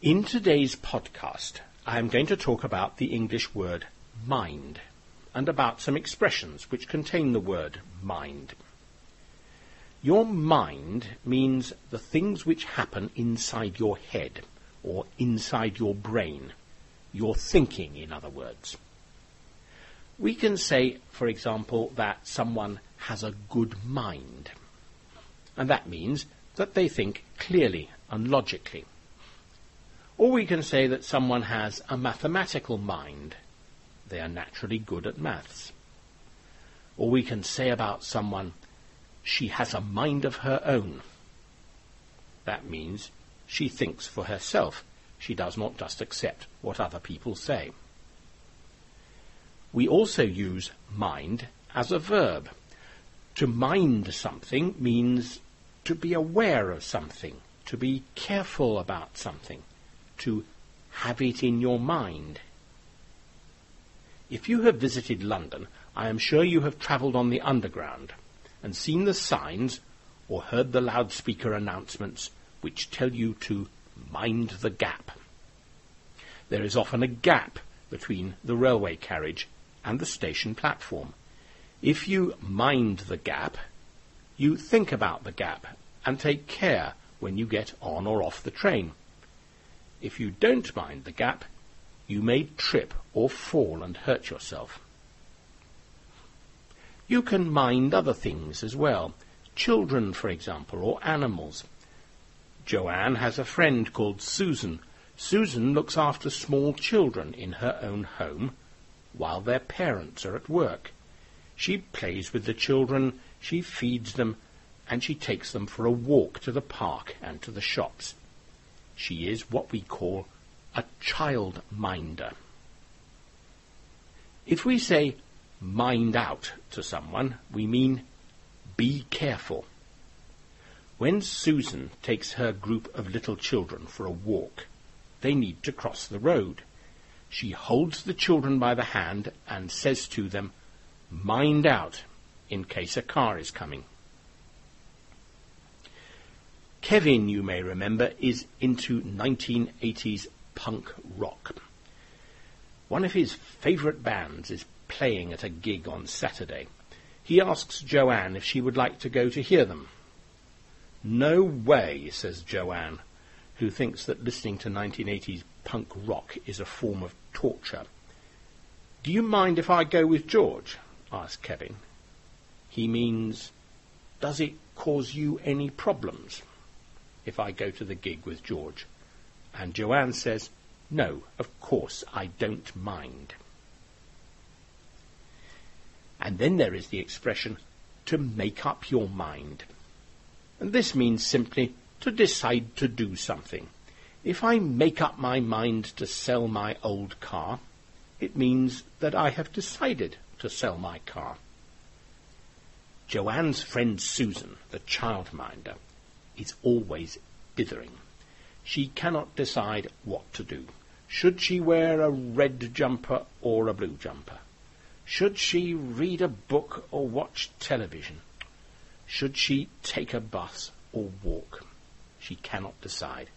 In today's podcast, I am going to talk about the English word mind and about some expressions which contain the word mind. Your mind means the things which happen inside your head or inside your brain, your thinking, in other words. We can say, for example, that someone has a good mind, and that means that they think clearly and logically. Or we can say that someone has a mathematical mind. They are naturally good at maths. Or we can say about someone, she has a mind of her own. That means she thinks for herself. She does not just accept what other people say. We also use mind as a verb. To mind something means to be aware of something, to be careful about something to have it in your mind. If you have visited London, I am sure you have travelled on the Underground and seen the signs or heard the loudspeaker announcements which tell you to mind the gap. There is often a gap between the railway carriage and the station platform. If you mind the gap, you think about the gap and take care when you get on or off the train. If you don't mind the gap, you may trip or fall and hurt yourself. You can mind other things as well. Children, for example, or animals. Joanne has a friend called Susan. Susan looks after small children in her own home while their parents are at work. She plays with the children, she feeds them, and she takes them for a walk to the park and to the shops. She is what we call a childminder. If we say mind out to someone, we mean be careful. When Susan takes her group of little children for a walk, they need to cross the road. She holds the children by the hand and says to them, Mind out, in case a car is coming. Kevin, you may remember, is into 1980s punk rock. One of his favourite bands is playing at a gig on Saturday. He asks Joanne if she would like to go to hear them. No way, says Joanne, who thinks that listening to 1980s punk rock is a form of torture. Do you mind if I go with George? asks Kevin. He means, does it cause you any problems? If I go to the gig with George. And Joanne says, No, of course I don't mind. And then there is the expression, to make up your mind. And this means simply to decide to do something. If I make up my mind to sell my old car, it means that I have decided to sell my car. Joanne's friend Susan, the childminder, is always dithering. She cannot decide what to do. Should she wear a red jumper or a blue jumper? Should she read a book or watch television? Should she take a bus or walk? She cannot decide.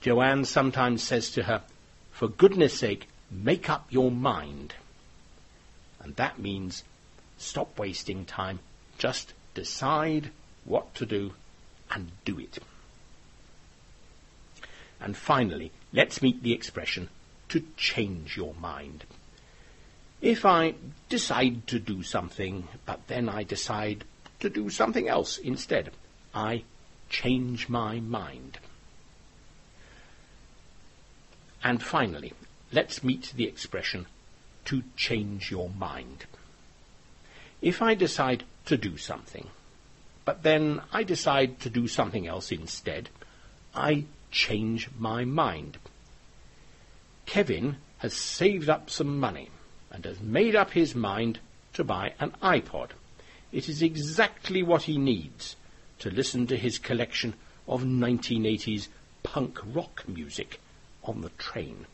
Joanne sometimes says to her, For goodness sake, make up your mind. And that means stop wasting time. Just decide what to do and do it. And finally, let's meet the expression to change your mind. If I decide to do something, but then I decide to do something else instead, I change my mind. And finally, let's meet the expression to change your mind. If I decide to do something, but then I decide to do something else instead, I change my mind. Kevin has saved up some money and has made up his mind to buy an iPod. It is exactly what he needs to listen to his collection of 1980s punk rock music on the train.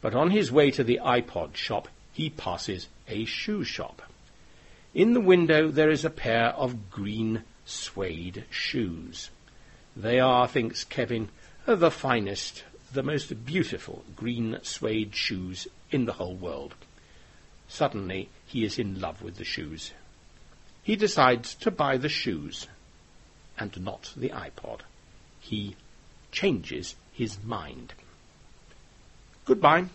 But on his way to the iPod shop, he passes a shoe shop. In the window there is a pair of green suede shoes. They are, thinks Kevin, the finest the most beautiful green suede shoes in the whole world. Suddenly, he is in love with the shoes. He decides to buy the shoes and not the iPod. He changes his mind. Goodbye.